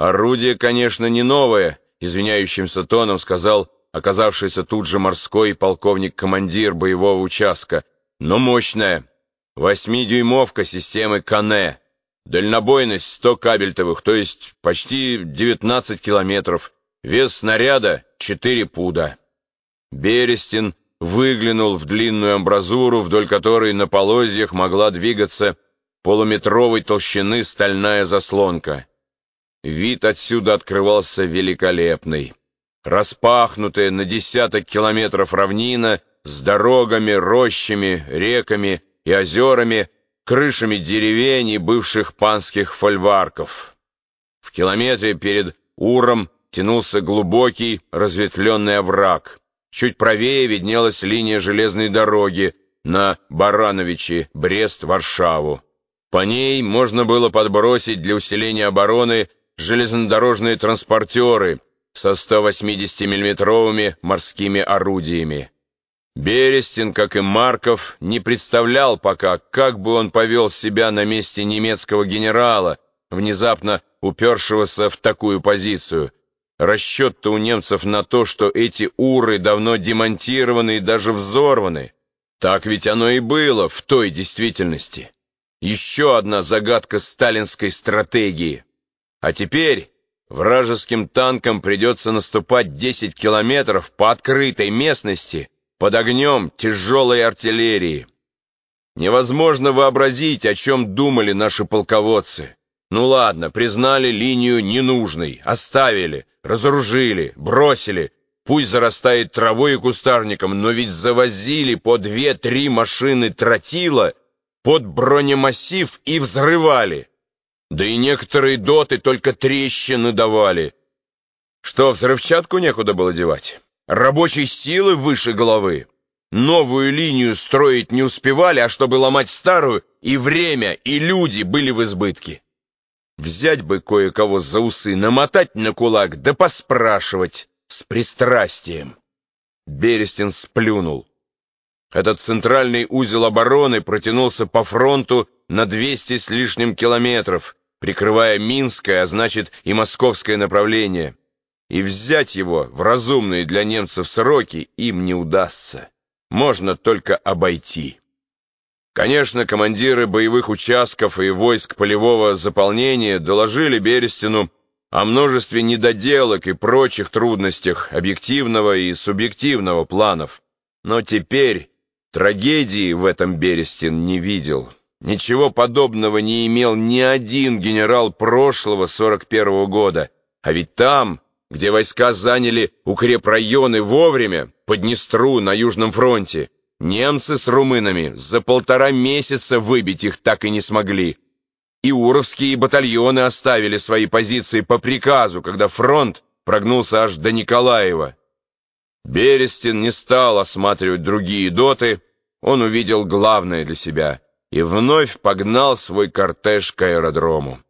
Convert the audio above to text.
Орудие, конечно, не новое, извиняющимся тоном сказал оказавшийся тут же морской полковник-командир боевого участка, но мощное. Восьмидюймовка системы Кане. Дальнобойность 100 кабельтовых, то есть почти 19 километров. Вес снаряда 4 пуда. Берестин выглянул в длинную амбразуру, вдоль которой на полозьях могла двигаться полуметровой толщины стальная заслонка. Вид отсюда открывался великолепный. Распахнутая на десяток километров равнина с дорогами, рощами, реками и озерами, крышами деревень и бывших панских фольварков. В километре перед Уром тянулся глубокий разветвленный овраг. Чуть правее виднелась линия железной дороги на Барановичи, Брест-Варшаву. По ней можно было подбросить для усиления обороны железнодорожные транспортеры со 180-миллиметровыми морскими орудиями. Берестин, как и Марков, не представлял пока, как бы он повел себя на месте немецкого генерала, внезапно упершегося в такую позицию. Расчет-то у немцев на то, что эти уры давно демонтированы и даже взорваны. Так ведь оно и было в той действительности. Еще одна загадка сталинской стратегии. А теперь вражеским танкам придется наступать 10 километров по открытой местности под огнем тяжелой артиллерии. Невозможно вообразить, о чем думали наши полководцы. Ну ладно, признали линию ненужной, оставили, разоружили, бросили. Пусть зарастает травой и кустарником, но ведь завозили по две-три машины тротила под бронемассив и взрывали. Да и некоторые доты только трещины давали. Что, взрывчатку некуда было девать? Рабочей силы выше головы. Новую линию строить не успевали, а чтобы ломать старую, и время, и люди были в избытке. Взять бы кое-кого за усы, намотать на кулак, да поспрашивать с пристрастием. Берестин сплюнул. Этот центральный узел обороны протянулся по фронту на 200 с лишним километров, прикрывая Минское, а значит и Московское направление. И взять его в разумные для немцев сроки им не удастся. Можно только обойти. Конечно, командиры боевых участков и войск полевого заполнения доложили Берестину о множестве недоделок и прочих трудностях объективного и субъективного планов. Но теперь трагедии в этом Берестин не видел. Ничего подобного не имел ни один генерал прошлого 41-го года. А ведь там, где войска заняли укрепрайоны вовремя, под Днестру на Южном фронте, немцы с румынами за полтора месяца выбить их так и не смогли. И уровские батальоны оставили свои позиции по приказу, когда фронт прогнулся аж до Николаева. Берестин не стал осматривать другие доты, он увидел главное для себя — и вновь погнал свой кортеж к аэродрому.